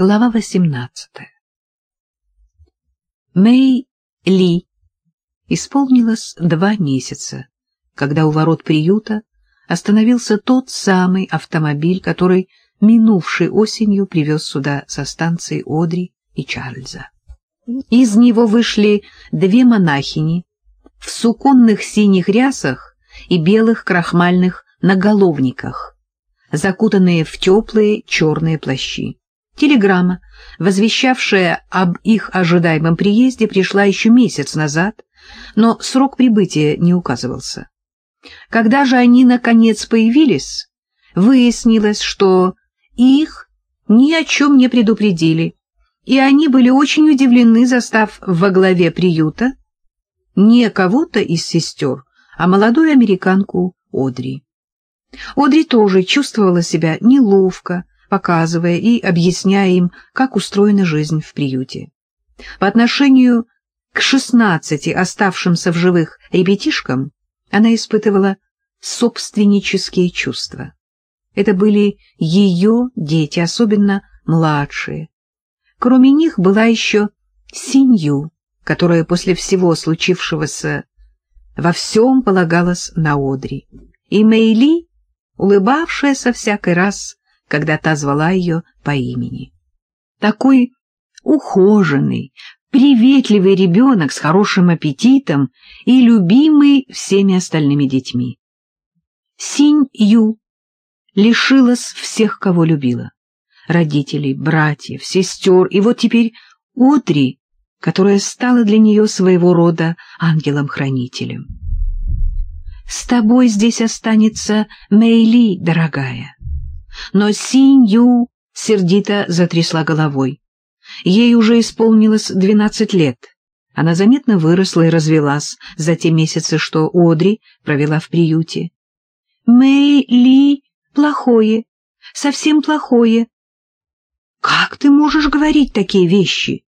Глава 18. Мэй Ли исполнилось два месяца, когда у ворот приюта остановился тот самый автомобиль, который минувшей осенью привез сюда со станции Одри и Чарльза. Из него вышли две монахини в суконных синих рясах и белых крахмальных наголовниках, закутанные в теплые черные плащи. Телеграмма, возвещавшая об их ожидаемом приезде, пришла еще месяц назад, но срок прибытия не указывался. Когда же они, наконец, появились, выяснилось, что их ни о чем не предупредили, и они были очень удивлены, застав во главе приюта не кого-то из сестер, а молодую американку Одри. Одри тоже чувствовала себя неловко, показывая и объясняя им, как устроена жизнь в приюте. По отношению к шестнадцати оставшимся в живых ребятишкам она испытывала собственнические чувства. Это были ее дети, особенно младшие. Кроме них была еще Синью, которая после всего случившегося во всем полагалась на Одри, и Мэйли, улыбавшаяся всякий раз, когда та звала ее по имени. Такой ухоженный, приветливый ребенок с хорошим аппетитом и любимый всеми остальными детьми. Синь-Ю лишилась всех, кого любила. Родителей, братьев, сестер, и вот теперь Одри, которая стала для нее своего рода ангелом-хранителем. «С тобой здесь останется Мэйли, дорогая», но Синь-Ю сердито затрясла головой. Ей уже исполнилось двенадцать лет. Она заметно выросла и развелась за те месяцы, что Одри провела в приюте. «Мэй Ли плохое, совсем плохое». «Как ты можешь говорить такие вещи?»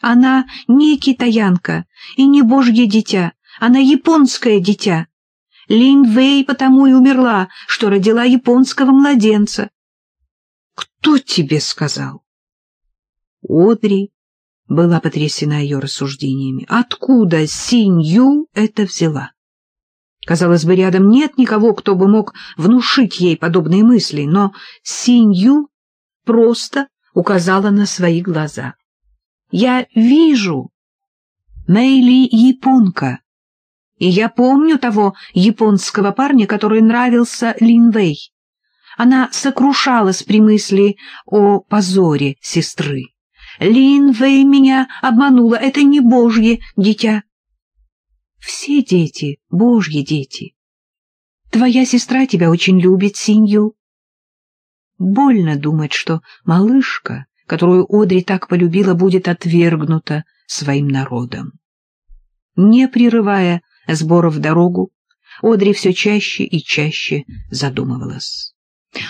«Она не китаянка и не божье дитя, она японское дитя. Линь Вэй потому и умерла, что родила японского младенца. Кто тебе сказал? Одри была потрясена ее рассуждениями. Откуда Синь-Ю это взяла? Казалось бы, рядом нет никого, кто бы мог внушить ей подобные мысли, но Синь-Ю просто указала на свои глаза. «Я вижу. Мэйли японка, и я помню того японского парня, который нравился Лин Вэй. Она сокрушалась при мысли о позоре сестры. Лин Вэй меня обманула, это не божье дитя. Все дети — божьи дети. Твоя сестра тебя очень любит, Синью. Больно думать, что малышка, которую Одри так полюбила, будет отвергнута своим народом. Не прерывая сборов в дорогу, Одри все чаще и чаще задумывалась.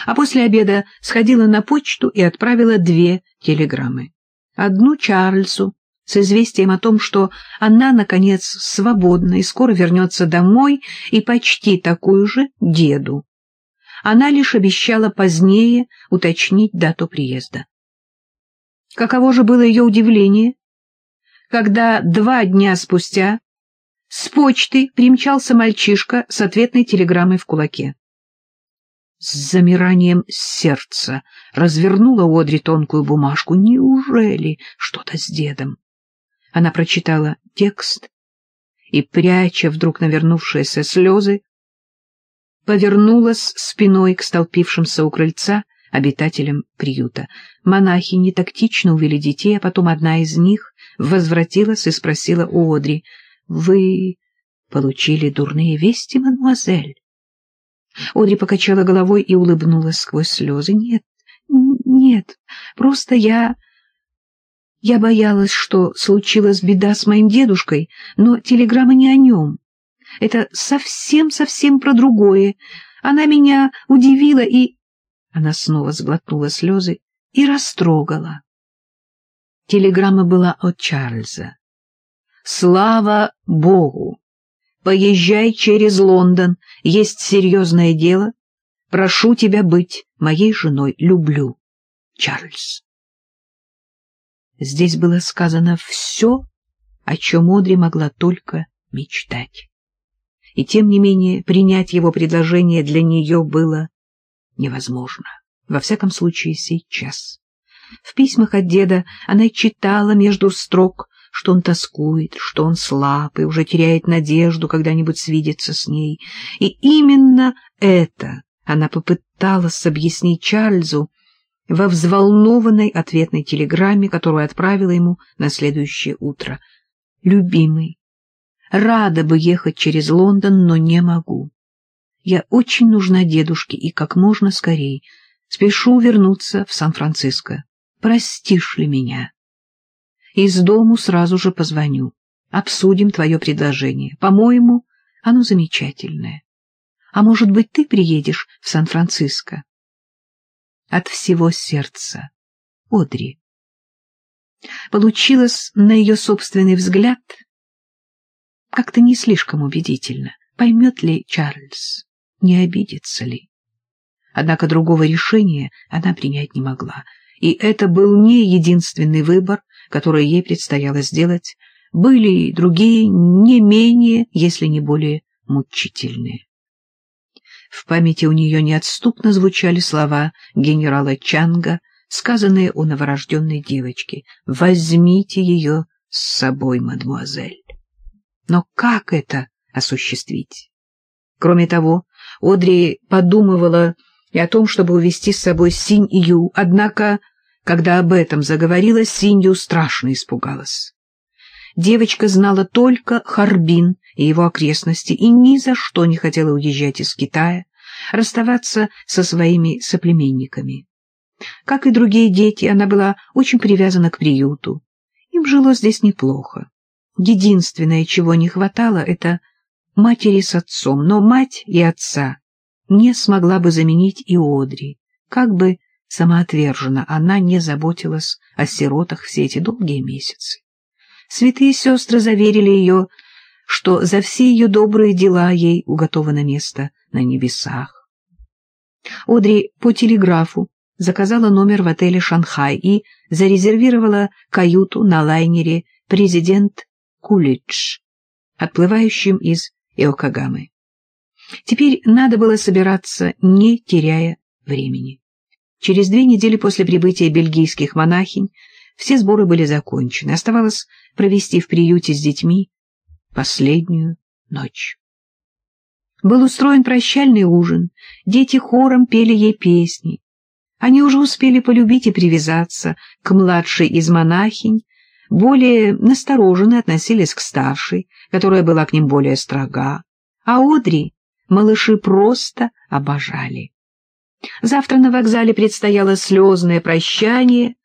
А после обеда сходила на почту и отправила две телеграммы. Одну Чарльзу с известием о том, что она, наконец, свободна и скоро вернется домой, и почти такую же деду. Она лишь обещала позднее уточнить дату приезда. Каково же было ее удивление, когда два дня спустя с почты примчался мальчишка с ответной телеграммой в кулаке. С замиранием сердца развернула Одри тонкую бумажку. Неужели что-то с дедом? Она прочитала текст и, пряча вдруг навернувшиеся слезы, повернулась спиной к столпившимся у крыльца обитателям приюта. Монахи нетактично увели детей, а потом одна из них возвратилась и спросила у Одри — вы получили дурные вести, мадемуазель? Одри покачала головой и улыбнулась сквозь слезы. Нет, нет, просто я... Я боялась, что случилась беда с моим дедушкой, но телеграмма не о нем. Это совсем-совсем про другое. Она меня удивила и... Она снова сглотнула слезы и растрогала. Телеграмма была от Чарльза. Слава Богу! Поезжай через Лондон, есть серьезное дело. Прошу тебя быть моей женой, люблю. Чарльз. Здесь было сказано все, о чем Одри могла только мечтать. И тем не менее принять его предложение для нее было невозможно. Во всяком случае, сейчас. В письмах от деда она читала между строк, что он тоскует, что он слаб и уже теряет надежду когда-нибудь свидеться с ней. И именно это она попыталась объяснить Чарльзу во взволнованной ответной телеграмме, которую отправила ему на следующее утро. «Любимый, рада бы ехать через Лондон, но не могу. Я очень нужна дедушке и как можно скорее спешу вернуться в Сан-Франциско. Простишь ли меня? Из дому сразу же позвоню. Обсудим твое предложение. По-моему, оно замечательное. А может быть, ты приедешь в Сан-Франциско? От всего сердца. Одри. Получилось на ее собственный взгляд как-то не слишком убедительно. Поймет ли Чарльз? Не обидится ли? Однако другого решения она принять не могла. И это был не единственный выбор, который ей предстояло сделать. Были и другие, не менее, если не более мучительные. В памяти у нее неотступно звучали слова генерала Чанга, сказанные о новорожденной девочке. «Возьмите ее с собой, мадемуазель». Но как это осуществить? Кроме того, Одри подумывала и о том, чтобы увезти с собой Синь-Ю, однако, когда об этом заговорила, Синь-Ю страшно испугалась. Девочка знала только Харбин и его окрестности и ни за что не хотела уезжать из Китая, расставаться со своими соплеменниками. Как и другие дети, она была очень привязана к приюту. Им жило здесь неплохо. Единственное, чего не хватало, это матери с отцом, но мать и отца не смогла бы заменить и Одри, как бы самоотверженно она не заботилась о сиротах все эти долгие месяцы. Святые сестры заверили ее, что за все ее добрые дела ей уготовано место на небесах. Одри по телеграфу заказала номер в отеле «Шанхай» и зарезервировала каюту на лайнере «Президент Кулидж», отплывающем из Иокагамы. Теперь надо было собираться, не теряя времени. Через две недели после прибытия бельгийских монахинь все сборы были закончены. Оставалось провести в приюте с детьми последнюю ночь. Был устроен прощальный ужин, дети хором пели ей песни. Они уже успели полюбить и привязаться к младшей из монахинь, более настороженно относились к старшей, которая была к ним более строга, а Одри малыши просто обожали. Завтра на вокзале предстояло слезное прощание,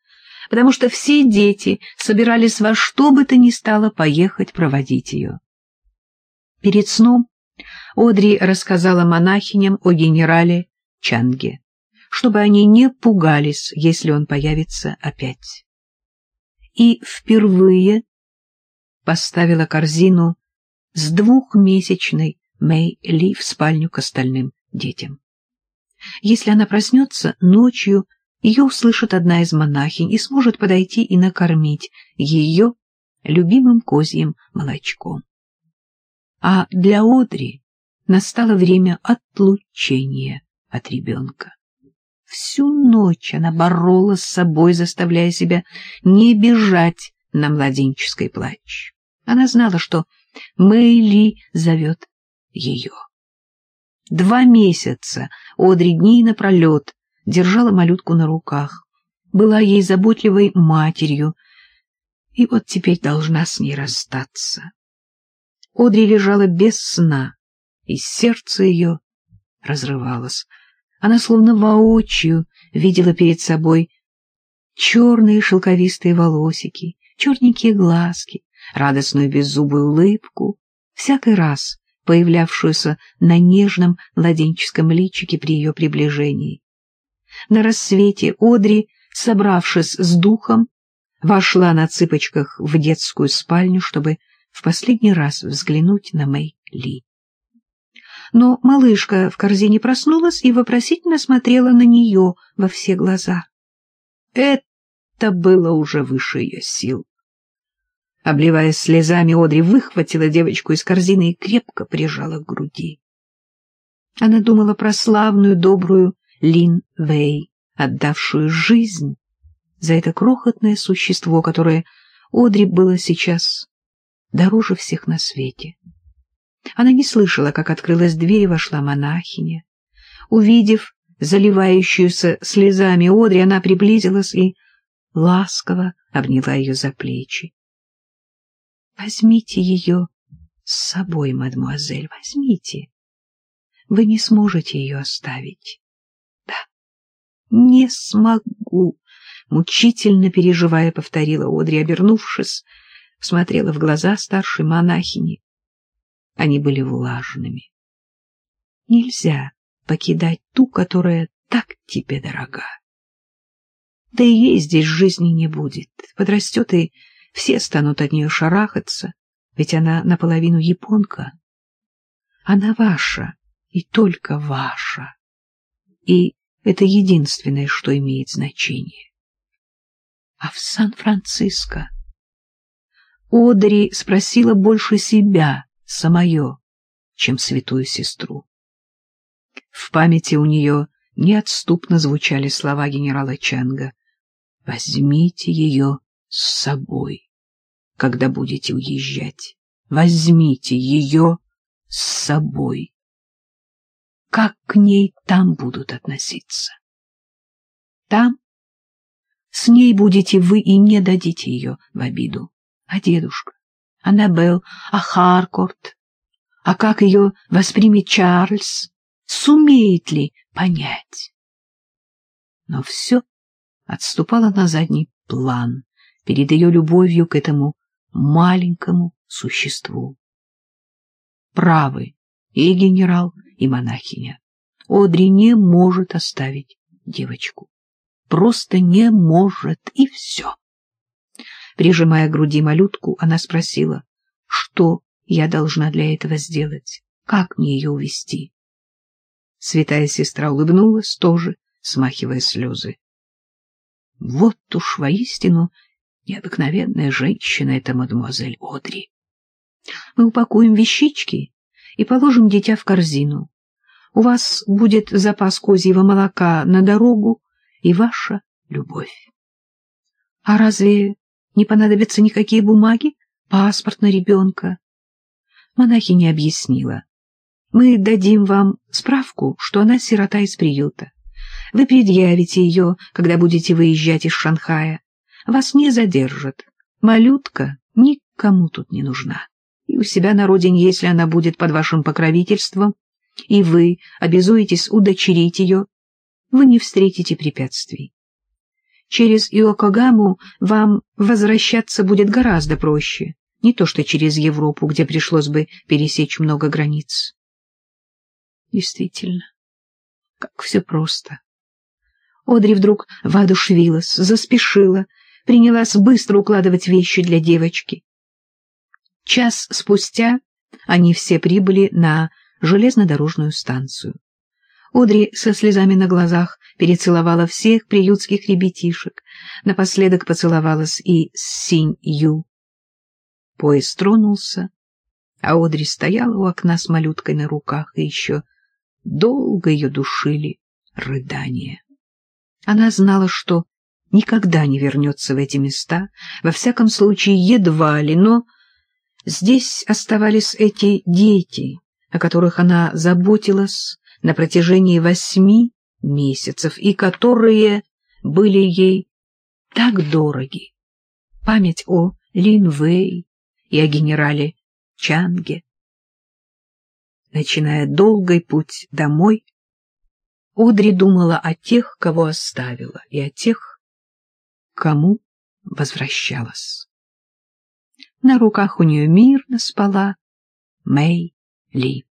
потому что все дети собирались во что бы то ни стало поехать проводить ее. Перед сном Одри рассказала монахиням о генерале Чанге, чтобы они не пугались, если он появится опять. И впервые поставила корзину с двухмесячной Мэй Ли в спальню к остальным детям. Если она проснется ночью, ее услышит одна из монахинь и сможет подойти и накормить ее любимым козьим молочком. А для Одри настало время отлучения от ребенка. Всю ночь она боролась с собой, заставляя себя не бежать на младенческой плач. Она знала, что Мэйли зовет ее. Два месяца Одри дни напролет держала малютку на руках, была ей заботливой матерью, и вот теперь должна с ней расстаться. Одри лежала без сна, и сердце ее разрывалось. Она словно воочию видела перед собой черные шелковистые волосики, черненькие глазки, радостную беззубую улыбку, всякий раз появлявшуюся на нежном младенческом личике при ее приближении. На рассвете Одри, собравшись с духом, вошла на цыпочках в детскую спальню, чтобы в последний раз взглянуть на Мэй Ли. Но малышка в корзине проснулась и вопросительно смотрела на нее во все глаза. — Это было уже выше ее сил. Обливаясь слезами, Одри выхватила девочку из корзины и крепко прижала к груди. Она думала про славную, добрую Лин Вэй, отдавшую жизнь за это крохотное существо, которое Одри было сейчас дороже всех на свете. Она не слышала, как открылась дверь и вошла монахиня. Увидев заливающуюся слезами Одри, она приблизилась и ласково обняла ее за плечи. — Возьмите ее с собой, мадемуазель, возьмите. Вы не сможете ее оставить. — Да, не смогу, — мучительно переживая, повторила Одри, обернувшись, смотрела в глаза старшей монахини. Они были влажными. Нельзя покидать ту, которая так тебе дорога. Да и ей здесь жизни не будет. Подрастет, и все станут от нее шарахаться, ведь она наполовину японка. Она ваша, и только ваша. И это единственное, что имеет значение. А в Сан-Франциско Одри спросила больше себя, самое, чем святую сестру. В памяти у нее неотступно звучали слова генерала Чанга Возьмите ее с собой, когда будете уезжать. Возьмите ее с собой. Как к ней там будут относиться? Там с ней будете вы и не дадите ее в обиду. А дедушка, Аннабелл, а Харкорт? А как ее воспримет Чарльз? Сумеет ли понять? Но все отступала на задний план перед ее любовью к этому маленькому существу. Правы и генерал, и монахиня. Одри не может оставить девочку. Просто не может, и все. Прижимая к груди малютку, она спросила, что я должна для этого сделать, как мне ее увести. Святая сестра улыбнулась тоже, смахивая слезы. Вот уж воистину необыкновенная женщина эта мадемуазель Одри. Мы упакуем вещички и положим дитя в корзину. У вас будет запас козьего молока на дорогу и ваша любовь. А разве не понадобятся никакие бумаги, паспорт на ребенка? Монахиня объяснила. Мы дадим вам справку, что она сирота из приюта. Вы предъявите ее, когда будете выезжать из Шанхая. Вас не задержат. Малютка никому тут не нужна. И у себя на родине, если она будет под вашим покровительством, и вы обязуетесь удочерить ее, вы не встретите препятствий. Через Иокогаму вам возвращаться будет гораздо проще, не то что через Европу, где пришлось бы пересечь много границ. Действительно, как все просто. Одри вдруг воодушевилась, заспешила, принялась быстро укладывать вещи для девочки. Час спустя они все прибыли на железнодорожную станцию. Одри со слезами на глазах перецеловала всех приютских ребятишек, напоследок поцеловалась и с Синь-Ю. Поезд тронулся, а Одри стояла у окна с малюткой на руках, и еще долго ее душили рыдания. Она знала, что никогда не вернется в эти места, во всяком случае едва ли, но здесь оставались эти дети, о которых она заботилась на протяжении восьми месяцев и которые были ей так дороги. Память о Лин Вэй и о генерале Чанге. Начиная долгий путь домой, Одри думала о тех, кого оставила, и о тех, кому возвращалась. На руках у нее мирно спала Мэй Ли.